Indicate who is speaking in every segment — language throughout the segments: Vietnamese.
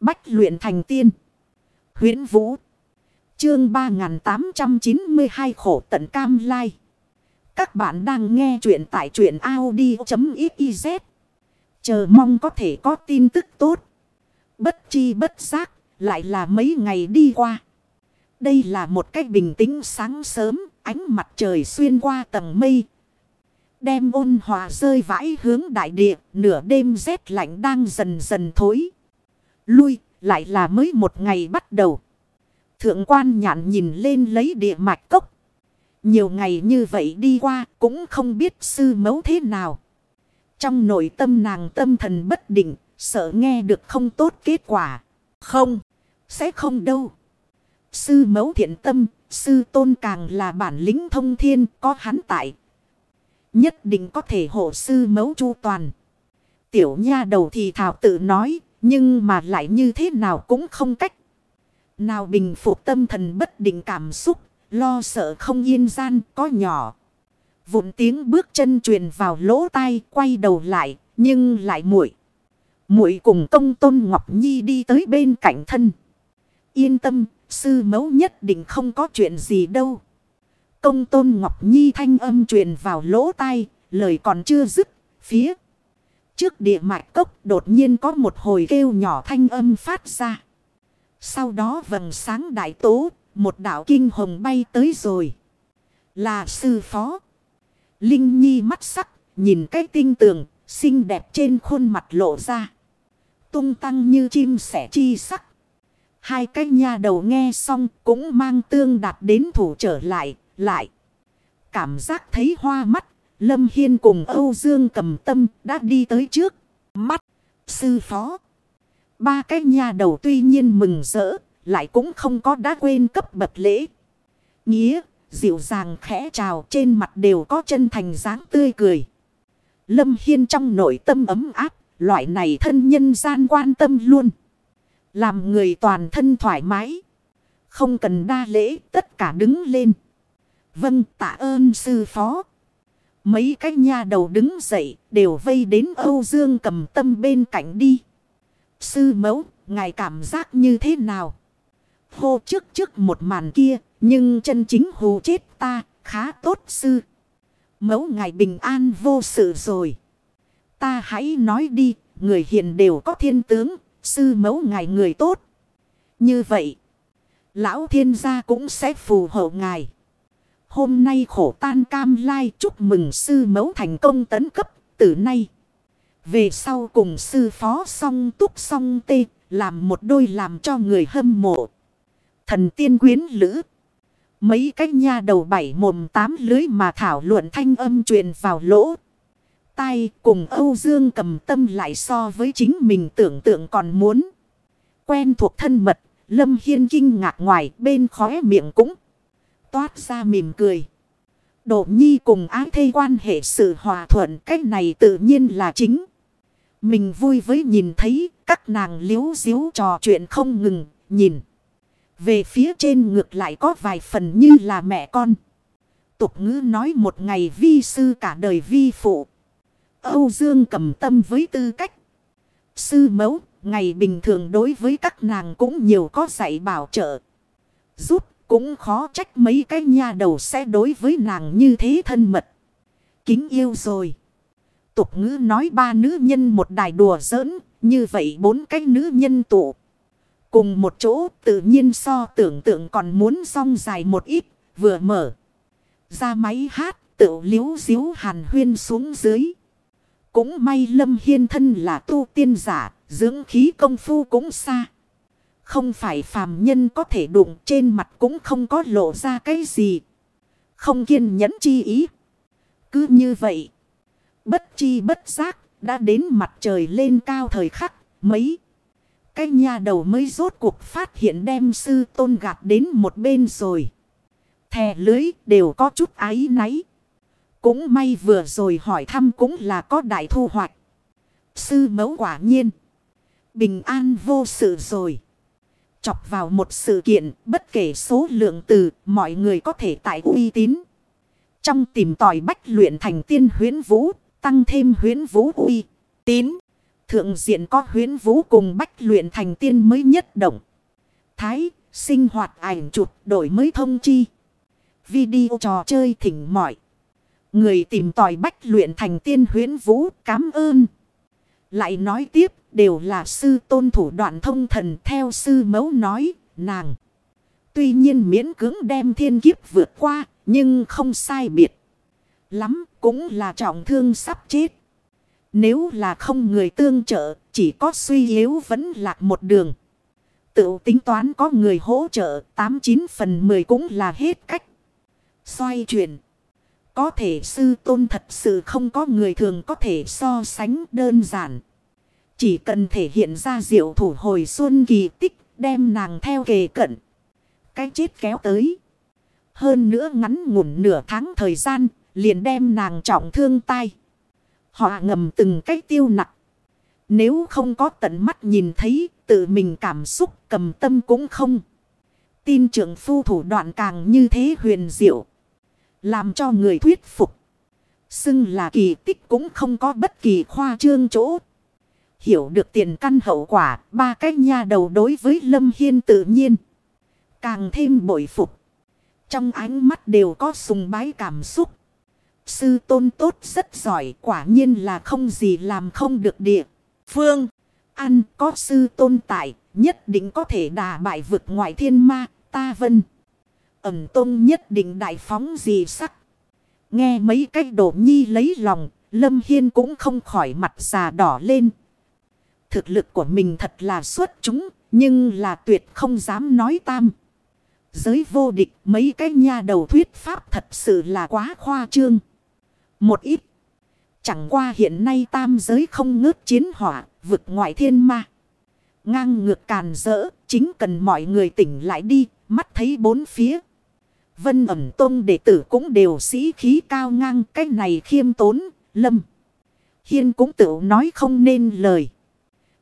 Speaker 1: Bách luyện thành tiên. huyễn Vũ. Chương 3892 khổ tận cam lai. Các bạn đang nghe truyện tại truyện Audi.xyz. Chờ mong có thể có tin tức tốt. Bất chi bất giác, lại là mấy ngày đi qua. Đây là một cách bình tĩnh sáng sớm, ánh mặt trời xuyên qua tầng mây. Đem ôn hòa rơi vãi hướng đại địa, nửa đêm rét lạnh đang dần dần thối. Lui, lại là mới một ngày bắt đầu. Thượng quan nhạn nhìn lên lấy địa mạch cốc. Nhiều ngày như vậy đi qua cũng không biết sư mấu thế nào. Trong nội tâm nàng tâm thần bất định, sợ nghe được không tốt kết quả. Không, sẽ không đâu. Sư mấu thiện tâm, sư tôn càng là bản lĩnh thông thiên có hắn tại. Nhất định có thể hộ sư mấu chu toàn. Tiểu nha đầu thì thảo tự nói, nhưng mà lại như thế nào cũng không cách. Nào bình phục tâm thần bất định cảm xúc, lo sợ không yên gian có nhỏ. Vụn tiếng bước chân truyền vào lỗ tai quay đầu lại, nhưng lại muội muội cùng công tôn Ngọc Nhi đi tới bên cạnh thân. Yên tâm, sư mẫu nhất định không có chuyện gì đâu. Công tôn Ngọc Nhi thanh âm truyền vào lỗ tai, lời còn chưa dứt, phía. Trước địa mạch cốc đột nhiên có một hồi kêu nhỏ thanh âm phát ra. Sau đó vầng sáng đại tố, một đạo kinh hồng bay tới rồi. Là sư phó. Linh Nhi mắt sắc, nhìn cái tinh tường, xinh đẹp trên khuôn mặt lộ ra. Tung tăng như chim sẻ chi sắc. Hai cái nha đầu nghe xong cũng mang tương đạt đến thủ trở lại, lại. Cảm giác thấy hoa mắt, Lâm Hiên cùng Âu Dương cầm tâm đã đi tới trước. Mắt, sư phó. Ba cái nhà đầu tuy nhiên mừng rỡ, lại cũng không có đã quên cấp bậc lễ. Nghĩa, dịu dàng khẽ chào trên mặt đều có chân thành dáng tươi cười. Lâm Hiên trong nội tâm ấm áp, loại này thân nhân gian quan tâm luôn. Làm người toàn thân thoải mái. Không cần đa lễ, tất cả đứng lên. Vâng, tạ ơn sư phó. Mấy cái nha đầu đứng dậy, đều vây đến Âu Dương cầm tâm bên cạnh đi. Sư mẫu, ngài cảm giác như thế nào? Hô trước trước một màn kia, nhưng chân chính hù chết ta, khá tốt sư. Mẫu ngài bình an vô sự rồi. Ta hãy nói đi, người hiền đều có thiên tướng, sư mẫu ngài người tốt. Như vậy, lão thiên gia cũng sẽ phù hộ ngài. Hôm nay khổ tan cam lai chúc mừng sư mẫu thành công tấn cấp từ nay. Về sau cùng sư phó song túc song tê làm một đôi làm cho người hâm mộ. Thần tiên quyến lữ. Mấy cái nha đầu bảy mồm tám lưới mà thảo luận thanh âm truyền vào lỗ. Tai cùng Âu Dương cầm tâm lại so với chính mình tưởng tượng còn muốn. Quen thuộc thân mật, Lâm Hiên kinh ngạc ngoài bên khóe miệng cũng toát ra mỉm cười. Độ nhi cùng ái thê quan hệ sự hòa thuận cách này tự nhiên là chính. Mình vui với nhìn thấy các nàng liếu díu trò chuyện không ngừng, nhìn. Về phía trên ngược lại có vài phần như là mẹ con. Tục ngữ nói một ngày vi sư cả đời vi phụ. Âu Dương cầm tâm với tư cách. Sư mẫu, ngày bình thường đối với các nàng cũng nhiều có dạy bảo trợ. Giúp cũng khó trách mấy cái nha đầu sẽ đối với nàng như thế thân mật. Kính yêu rồi. Tục ngữ nói ba nữ nhân một đài đùa giỡn, như vậy bốn cái nữ nhân tụ. Cùng một chỗ tự nhiên so tưởng tượng còn muốn song dài một ít, vừa mở. Ra máy hát tự liếu diếu hàn huyên xuống dưới. Cũng may Lâm Hiên thân là tu tiên giả, dưỡng khí công phu cũng xa. Không phải phàm nhân có thể đụng trên mặt cũng không có lộ ra cái gì. Không kiên nhẫn chi ý. Cứ như vậy. Bất chi bất giác đã đến mặt trời lên cao thời khắc mấy. Cái nhà đầu mới rốt cuộc phát hiện đem sư tôn gạt đến một bên rồi. Thè lưới đều có chút áy náy. Cũng may vừa rồi hỏi thăm cũng là có đại thu hoạch. Sư mẫu quả nhiên. Bình an vô sự rồi. Chọc vào một sự kiện bất kể số lượng từ mọi người có thể tại uy tín. Trong tìm tòi bách luyện thành tiên huyến vũ, tăng thêm huyến vũ uy tín. Thượng diện có huyến vũ cùng bách luyện thành tiên mới nhất động. Thái, sinh hoạt ảnh chụp đổi mới thông chi. Video trò chơi thỉnh mọi Người tìm tòi bách luyện thành tiên huyến vũ cảm ơn. Lại nói tiếp đều là sư tôn thủ đoạn thông thần theo sư mẫu nói, nàng. Tuy nhiên miễn cưỡng đem thiên kiếp vượt qua, nhưng không sai biệt. Lắm cũng là trọng thương sắp chết. Nếu là không người tương trợ, chỉ có suy yếu vẫn lạc một đường. Tự tính toán có người hỗ trợ 89 phần 10 cũng là hết cách. Xoay chuyển. Có thể sư tôn thật sự không có người thường có thể so sánh đơn giản. Chỉ cần thể hiện ra diệu thủ hồi xuân kỳ tích, đem nàng theo kề cận. Cái chết kéo tới. Hơn nữa ngắn ngủn nửa tháng thời gian, liền đem nàng trọng thương tai Họ ngầm từng cái tiêu nặng. Nếu không có tận mắt nhìn thấy, tự mình cảm xúc, cầm tâm cũng không. Tin trưởng phu thủ đoạn càng như thế huyền diệu. Làm cho người thuyết phục. Xưng là kỳ tích cũng không có bất kỳ khoa trương chỗ. Hiểu được tiền căn hậu quả, ba cái nha đầu đối với Lâm Hiên tự nhiên. Càng thêm bội phục. Trong ánh mắt đều có sùng bái cảm xúc. Sư tôn tốt rất giỏi, quả nhiên là không gì làm không được địa. Phương, ăn có sư tôn tại, nhất định có thể đà bại vực ngoại thiên ma, ta vân. Ẩm tôn nhất định đại phóng gì sắc. Nghe mấy cái đổ nhi lấy lòng, Lâm Hiên cũng không khỏi mặt già đỏ lên. Thực lực của mình thật là xuất chúng, nhưng là tuyệt không dám nói tam. Giới vô địch mấy cái nha đầu thuyết pháp thật sự là quá khoa trương. Một ít. Chẳng qua hiện nay tam giới không ngớt chiến hỏa, vực ngoại thiên ma. Ngang ngược càn rỡ, chính cần mọi người tỉnh lại đi, mắt thấy bốn phía. Vân ẩm tôn đệ tử cũng đều sĩ khí cao ngang cái này khiêm tốn, lâm. Hiên cũng tự nói không nên lời.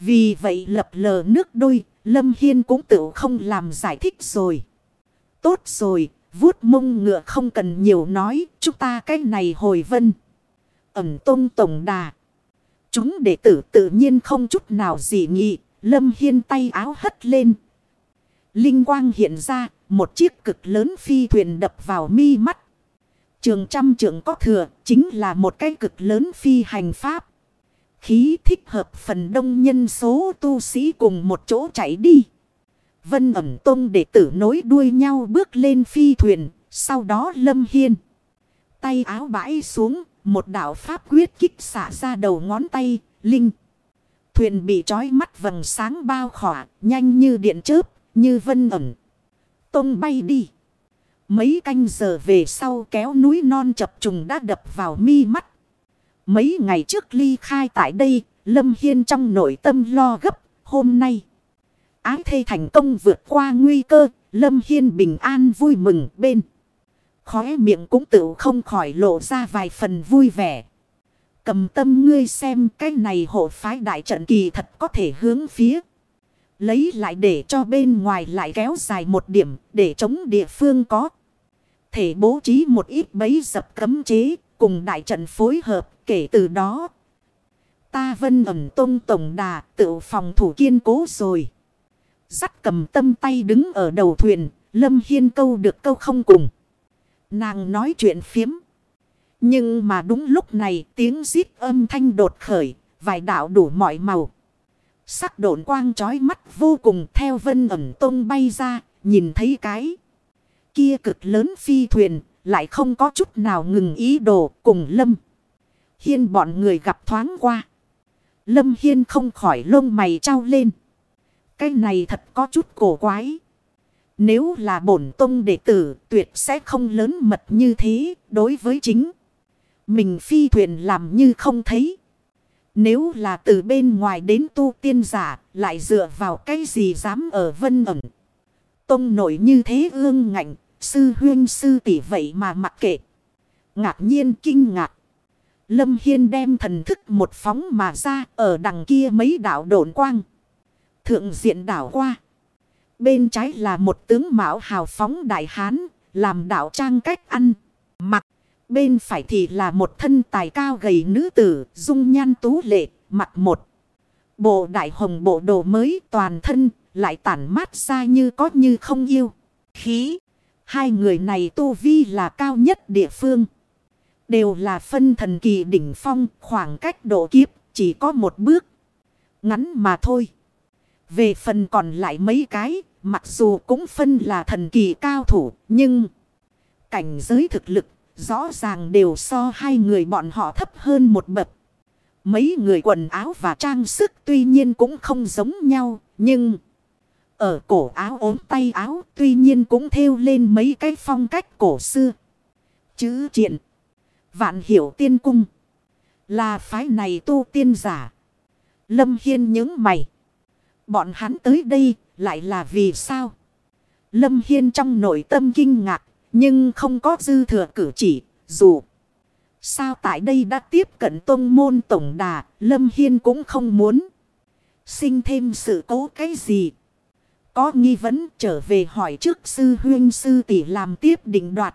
Speaker 1: Vì vậy lập lờ nước đôi, lâm hiên cũng tự không làm giải thích rồi. Tốt rồi, vuốt mông ngựa không cần nhiều nói, chúng ta cái này hồi vân. Ẩm tôn tổng đà. Chúng đệ tử tự nhiên không chút nào gì nghị, lâm hiên tay áo hất lên. Linh quang hiện ra, một chiếc cực lớn phi thuyền đập vào mi mắt. Trường trăm trường có thừa, chính là một cái cực lớn phi hành pháp. Khí thích hợp phần đông nhân số tu sĩ cùng một chỗ chạy đi. Vân ẩm tông đệ tử nối đuôi nhau bước lên phi thuyền, sau đó lâm hiên. Tay áo bãi xuống, một đạo pháp quyết kích xả ra đầu ngón tay, linh. Thuyền bị trói mắt vầng sáng bao khỏa, nhanh như điện chớp, như vân ẩm. Tông bay đi. Mấy canh giờ về sau kéo núi non chập trùng đã đập vào mi mắt. Mấy ngày trước ly khai tại đây, Lâm Hiên trong nội tâm lo gấp, hôm nay. Ái thê thành công vượt qua nguy cơ, Lâm Hiên bình an vui mừng bên. Khóe miệng cũng tự không khỏi lộ ra vài phần vui vẻ. Cầm tâm ngươi xem cái này hộ phái đại trận kỳ thật có thể hướng phía. Lấy lại để cho bên ngoài lại kéo dài một điểm để chống địa phương có. Thể bố trí một ít bấy dập cấm chế cùng đại trận phối hợp kể từ đó. Ta vân ẩm tông tổng đà tự phòng thủ kiên cố rồi. Dắt cầm tâm tay đứng ở đầu thuyền, Lâm Hiên câu được câu không cùng. Nàng nói chuyện phiếm. Nhưng mà đúng lúc này tiếng giít âm thanh đột khởi, vài đạo đủ mọi màu. Sắc độn quang trói mắt vô cùng theo vân ẩm tông bay ra, nhìn thấy cái. Kia cực lớn phi thuyền, lại không có chút nào ngừng ý đồ cùng Lâm. Hiên bọn người gặp thoáng qua. Lâm Hiên không khỏi lông mày trao lên. Cái này thật có chút cổ quái. Nếu là bổn tông đệ tử tuyệt sẽ không lớn mật như thế đối với chính. Mình phi thuyền làm như không thấy. Nếu là từ bên ngoài đến tu tiên giả lại dựa vào cái gì dám ở vân ẩn. Tông nổi như thế ương ngạnh, sư huyên sư tỷ vậy mà mặc kệ. Ngạc nhiên kinh ngạc. Lâm Hiên đem thần thức một phóng mà ra ở đằng kia mấy đảo độn quang. Thượng diện đảo qua. Bên trái là một tướng mạo hào phóng đại hán, làm đảo trang cách ăn, mặc. Bên phải thì là một thân tài cao gầy nữ tử, dung nhan tú lệ, mặt một. Bộ đại hồng bộ đồ mới toàn thân lại tản mát ra như có như không yêu. Khí. Hai người này tu vi là cao nhất địa phương. Đều là phân thần kỳ đỉnh phong khoảng cách độ kiếp chỉ có một bước. Ngắn mà thôi. Về phần còn lại mấy cái mặc dù cũng phân là thần kỳ cao thủ nhưng cảnh giới thực lực rõ ràng đều so hai người bọn họ thấp hơn một bậc. Mấy người quần áo và trang sức tuy nhiên cũng không giống nhau, nhưng ở cổ áo ốm tay áo tuy nhiên cũng thêu lên mấy cái phong cách cổ xưa. Chữ triện, vạn hiểu tiên cung, là phái này tu tiên giả. Lâm Hiên những mày, bọn hắn tới đây lại là vì sao? Lâm Hiên trong nội tâm kinh ngạc, nhưng không có dư thừa cử chỉ, dù... Sao tại đây đã tiếp cận tông môn tổng đà, Lâm Hiên cũng không muốn. Sinh thêm sự cố cái gì. Có nghi vấn trở về hỏi trước sư huyên sư tỷ làm tiếp định đoạt.